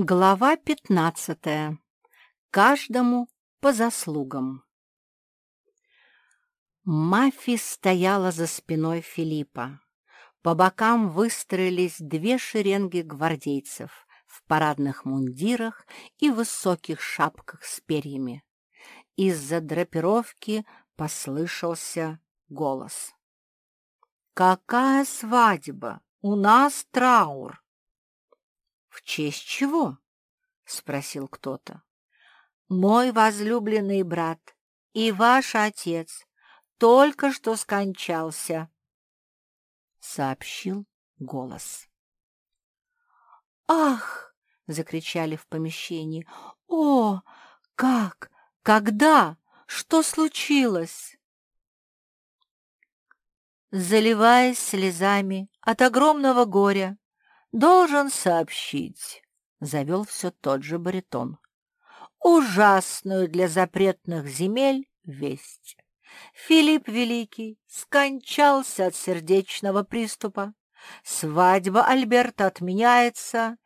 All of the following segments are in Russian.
Глава пятнадцатая. Каждому по заслугам. Мафи стояла за спиной Филиппа. По бокам выстроились две шеренги гвардейцев в парадных мундирах и высоких шапках с перьями. Из-за драпировки послышался голос. «Какая свадьба? У нас траур!» «В честь чего?» — спросил кто-то. «Мой возлюбленный брат и ваш отец только что скончался», — сообщил голос. «Ах!» — закричали в помещении. «О, как? Когда? Что случилось?» Заливаясь слезами от огромного горя, должен сообщить, — завел все тот же баритон, — ужасную для запретных земель весть. Филипп Великий скончался от сердечного приступа. Свадьба Альберта отменяется.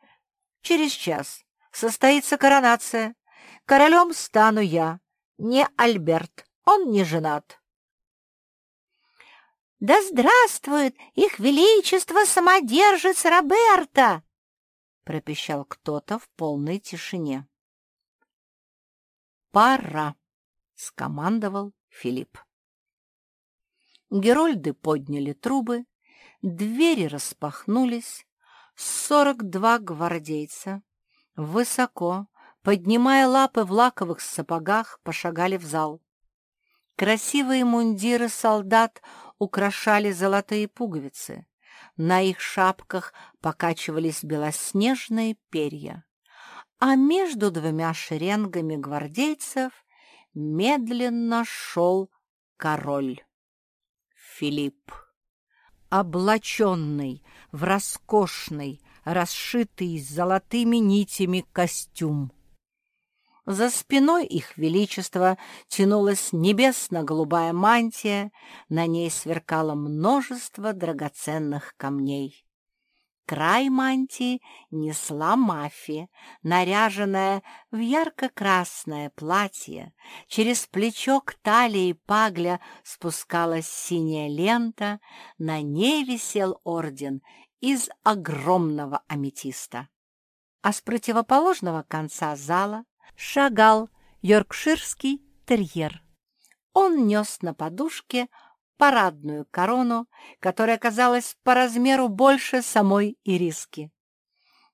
Через час состоится коронация. Королем стану я, не Альберт, он не женат. «Да здравствует их величество самодержец Роберта!» — пропищал кто-то в полной тишине. «Пора!» — скомандовал Филипп. Герольды подняли трубы, двери распахнулись, сорок два гвардейца, высоко, поднимая лапы в лаковых сапогах, пошагали в зал. Красивые мундиры солдат украшали золотые пуговицы. На их шапках покачивались белоснежные перья. А между двумя шеренгами гвардейцев медленно шел король Филипп. Облаченный в роскошный, расшитый золотыми нитями костюм. За спиной их величества тянулась небесно-голубая мантия, на ней сверкало множество драгоценных камней. Край мантии несла мафия, наряженная в ярко-красное платье. Через плечо к талии пагля спускалась синяя лента, на ней висел орден из огромного аметиста. А с противоположного конца зала шагал йоркширский терьер. Он нес на подушке парадную корону, которая казалась по размеру больше самой ириски.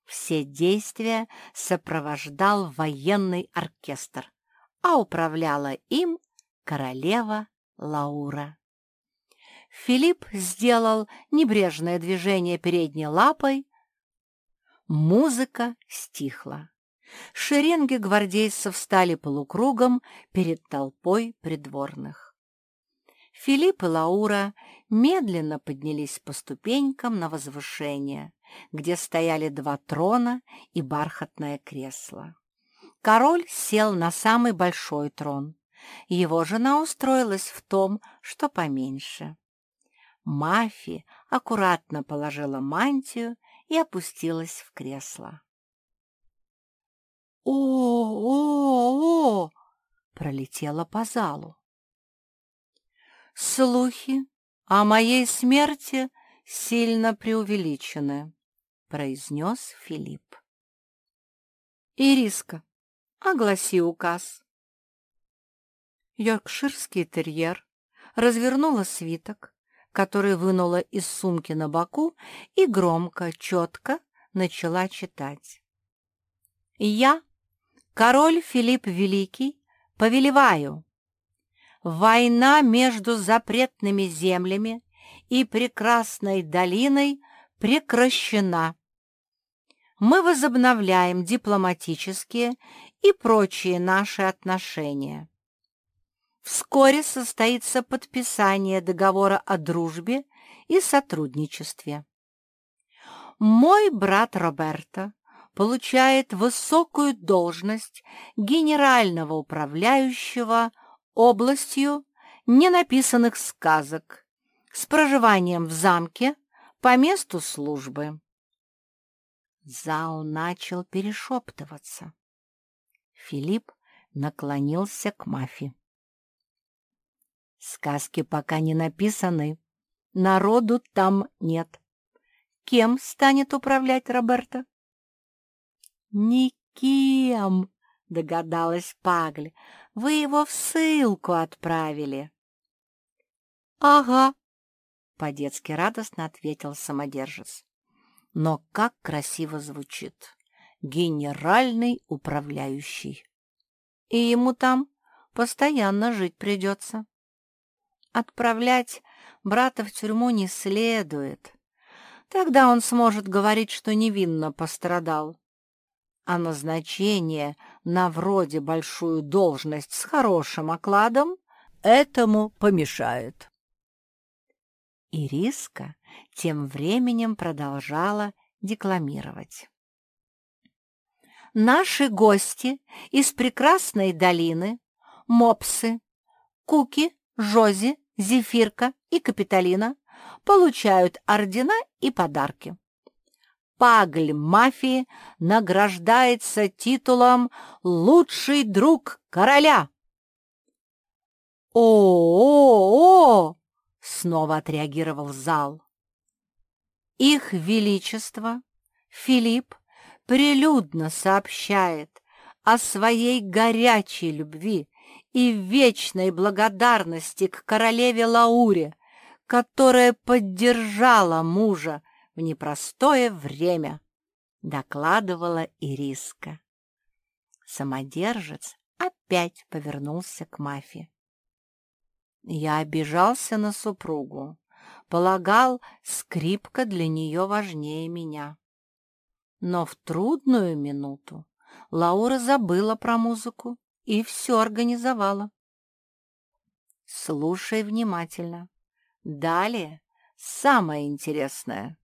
Все действия сопровождал военный оркестр, а управляла им королева Лаура. Филипп сделал небрежное движение передней лапой. Музыка стихла. Шеренги гвардейцев стали полукругом перед толпой придворных. Филипп и Лаура медленно поднялись по ступенькам на возвышение, где стояли два трона и бархатное кресло. Король сел на самый большой трон. Его жена устроилась в том, что поменьше. Мафи аккуратно положила мантию и опустилась в кресло. «О-о-о!» пролетело по залу. «Слухи о моей смерти сильно преувеличены», — произнес Филипп. «Ириска, огласи указ». Йоркширский терьер развернула свиток, который вынула из сумки на боку и громко, четко начала читать. «Я Король Филипп Великий, повелеваю. Война между запретными землями и прекрасной долиной прекращена. Мы возобновляем дипломатические и прочие наши отношения. Вскоре состоится подписание договора о дружбе и сотрудничестве. Мой брат Роберто получает высокую должность генерального управляющего областью ненаписанных сказок с проживанием в замке по месту службы. Зал начал перешептываться. Филипп наклонился к Мафи. Сказки пока не написаны. Народу там нет. Кем станет управлять Роберто? Никем, догадалась Пагль. Вы его в ссылку отправили. Ага, по-детски радостно ответил самодержец. Но как красиво звучит. Генеральный управляющий. И ему там постоянно жить придется. Отправлять брата в тюрьму не следует. Тогда он сможет говорить, что невинно пострадал. А назначение на вроде большую должность с хорошим окладом этому помешает. Ириска тем временем продолжала декламировать. Наши гости из прекрасной долины, мопсы, куки, жози, зефирка и капитолина получают ордена и подарки. Пагль мафии награждается титулом «Лучший друг короля». «О-о-о!» — снова отреагировал зал. Их Величество Филипп прилюдно сообщает о своей горячей любви и вечной благодарности к королеве Лауре, которая поддержала мужа в непростое время, докладывала Ириска. Самодержец опять повернулся к мафии. Я обижался на супругу, полагал, скрипка для нее важнее меня. Но в трудную минуту Лаура забыла про музыку и все организовала. Слушай внимательно. Далее самое интересное.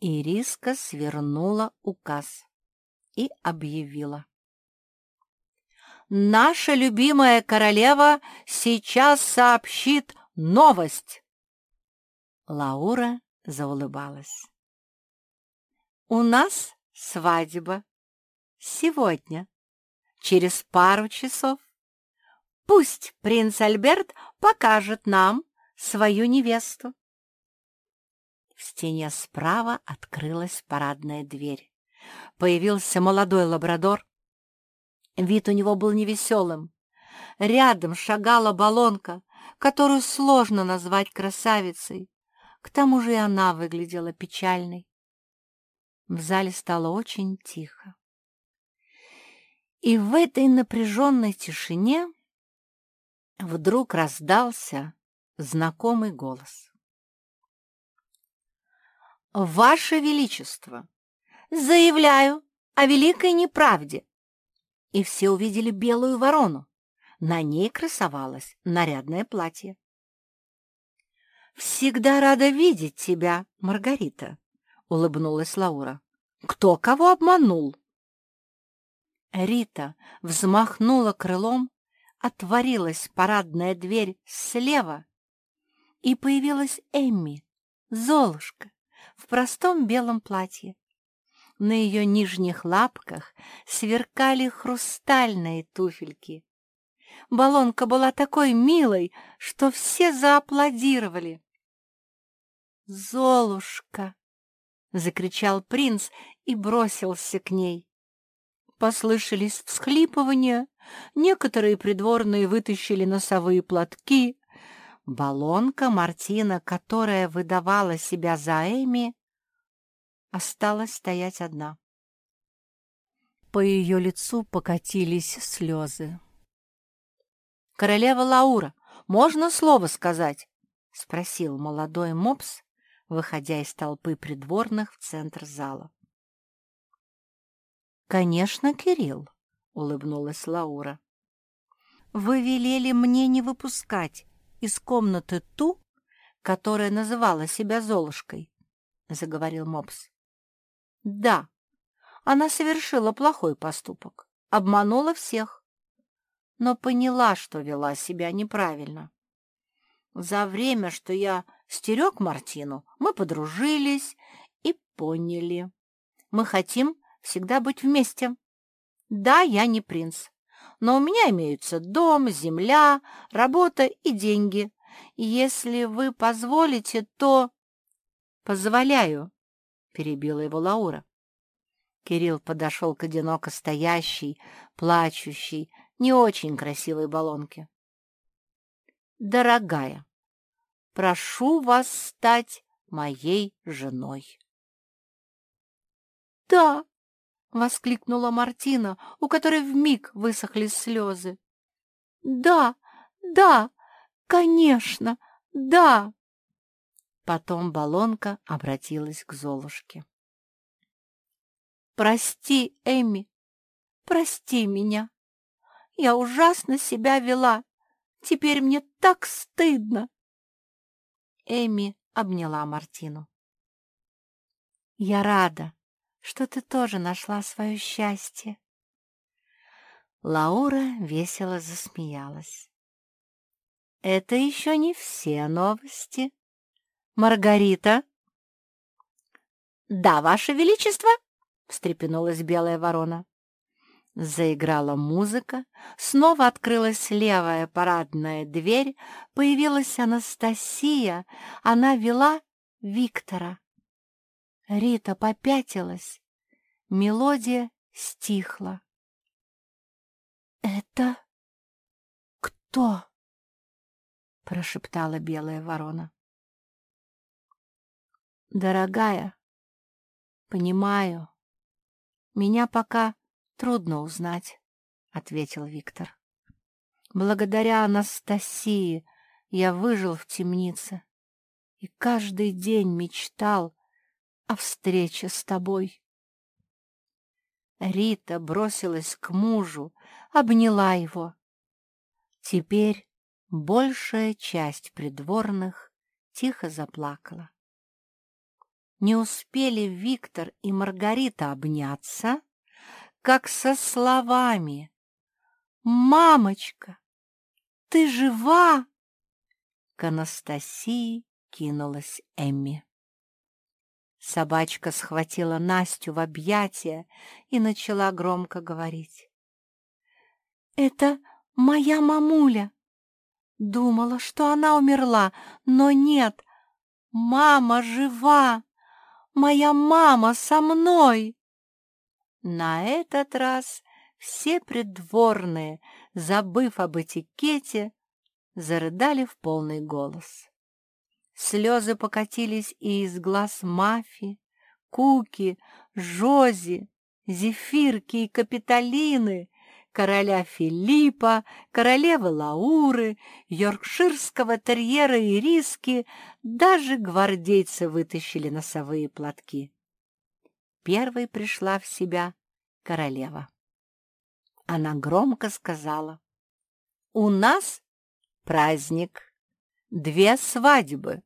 Ириска свернула указ и объявила. «Наша любимая королева сейчас сообщит новость!» Лаура заулыбалась. «У нас свадьба. Сегодня, через пару часов. Пусть принц Альберт покажет нам свою невесту». В стене справа открылась парадная дверь. Появился молодой лабрадор. Вид у него был невеселым. Рядом шагала баллонка, которую сложно назвать красавицей. К тому же и она выглядела печальной. В зале стало очень тихо. И в этой напряженной тишине вдруг раздался знакомый голос. «Ваше Величество, заявляю о великой неправде!» И все увидели белую ворону. На ней красовалось нарядное платье. «Всегда рада видеть тебя, Маргарита», — улыбнулась Лаура. «Кто кого обманул?» Рита взмахнула крылом, отворилась парадная дверь слева, и появилась Эмми, Золушка, в простом белом платье. На ее нижних лапках сверкали хрустальные туфельки. Балонка была такой милой, что все зааплодировали. «Золушка!» — закричал принц и бросился к ней. Послышались всхлипывания, некоторые придворные вытащили носовые платки. Балонка Мартина, которая выдавала себя за Эми, осталась стоять одна. По ее лицу покатились слезы. «Королева Лаура, можно слово сказать?» — спросил молодой мопс, выходя из толпы придворных в центр зала. «Конечно, Кирилл», — улыбнулась Лаура. «Вы велели мне не выпускать из комнаты ту, которая называла себя Золушкой», — заговорил Мопс. «Да, она совершила плохой поступок, обманула всех, но поняла, что вела себя неправильно. За время, что я стерег Мартину, мы подружились и поняли, Мы хотим всегда быть вместе. Да, я не принц, но у меня имеются дом, земля, работа и деньги. Если вы позволите, то...» «Позволяю», — перебила его Лаура. Кирилл подошел к одиноко стоящей, плачущей, не очень красивой баллонке. «Дорогая, прошу вас стать моей женой». «Да!» — воскликнула Мартина, у которой вмиг высохли слезы. «Да, да, конечно, да!» Потом баллонка обратилась к Золушке. «Прости, Эми, прости меня. Я ужасно себя вела. Теперь мне так стыдно!» Эми обняла Мартину. «Я рада, что ты тоже нашла свое счастье». Лаура весело засмеялась. «Это еще не все новости», Маргарита?» «Да, Ваше Величество!» — встрепенулась белая ворона. Заиграла музыка, снова открылась левая парадная дверь, появилась Анастасия, она вела Виктора. Рита попятилась, мелодия стихла. «Это кто?» — прошептала белая ворона. Дорогая, понимаю, меня пока трудно узнать, — ответил Виктор. Благодаря Анастасии я выжил в темнице и каждый день мечтал о встрече с тобой. Рита бросилась к мужу, обняла его. Теперь большая часть придворных тихо заплакала. Не успели Виктор и Маргарита обняться, как со словами «Мамочка, ты жива?» К Анастасии кинулась Эмми. Собачка схватила Настю в объятия и начала громко говорить. «Это моя мамуля!» Думала, что она умерла, но нет, мама жива! Моя мама со мной!» На этот раз все придворные, забыв об этикете, зарыдали в полный голос. Слезы покатились и из глаз Мафи, Куки, Жози, Зефирки и Капитолины, короля Филиппа, королевы Лауры, йоркширского терьера и риски, даже гвардейцы вытащили носовые платки. Первой пришла в себя королева. Она громко сказала, «У нас праздник, две свадьбы».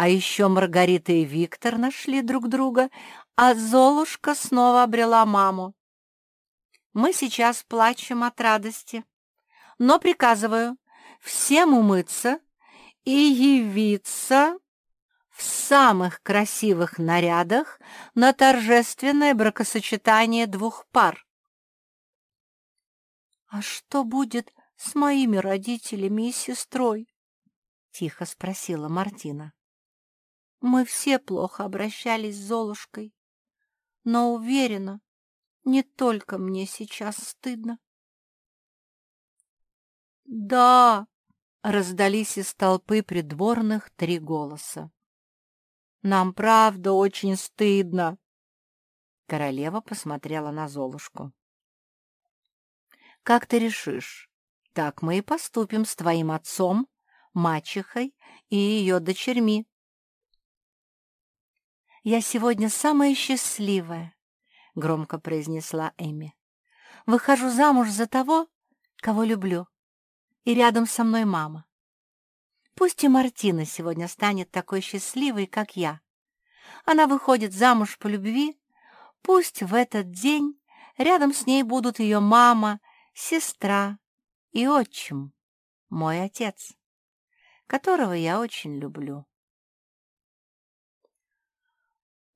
А еще Маргарита и Виктор нашли друг друга, а Золушка снова обрела маму. Мы сейчас плачем от радости, но приказываю всем умыться и явиться в самых красивых нарядах на торжественное бракосочетание двух пар. «А что будет с моими родителями и сестрой?» — тихо спросила Мартина. «Мы все плохо обращались с Золушкой, но уверена, не только мне сейчас стыдно. «Да!» — раздались из толпы придворных три голоса. «Нам правда очень стыдно!» Королева посмотрела на Золушку. «Как ты решишь, так мы и поступим с твоим отцом, мачехой и ее дочерьми. Я сегодня самая счастливая, громко произнесла Эми. Выхожу замуж за того, кого люблю. И рядом со мной мама. Пусть и Мартина сегодня станет такой счастливой, как я. Она выходит замуж по любви. Пусть в этот день рядом с ней будут ее мама, сестра и отчим, мой отец, которого я очень люблю.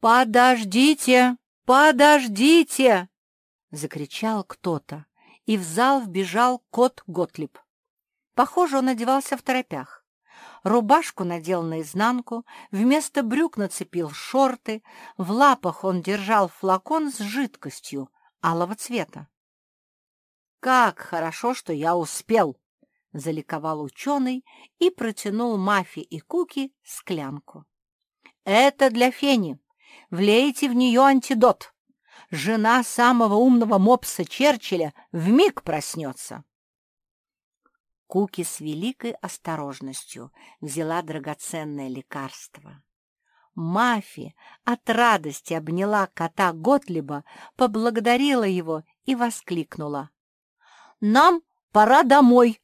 «Подождите!» «Подождите!» — закричал кто-то, и в зал вбежал кот Готлиб. Похоже, он одевался в торопях. Рубашку надел наизнанку, вместо брюк нацепил шорты, в лапах он держал флакон с жидкостью алого цвета. «Как хорошо, что я успел!» — заликовал ученый и протянул Мафи и Куки склянку. «Это для Фени. Влейте в нее антидот. Жена самого умного мопса Черчилля вмиг проснется». Куки с великой осторожностью взяла драгоценное лекарство. Мафи от радости обняла кота Готлиба, поблагодарила его и воскликнула. «Нам пора домой!»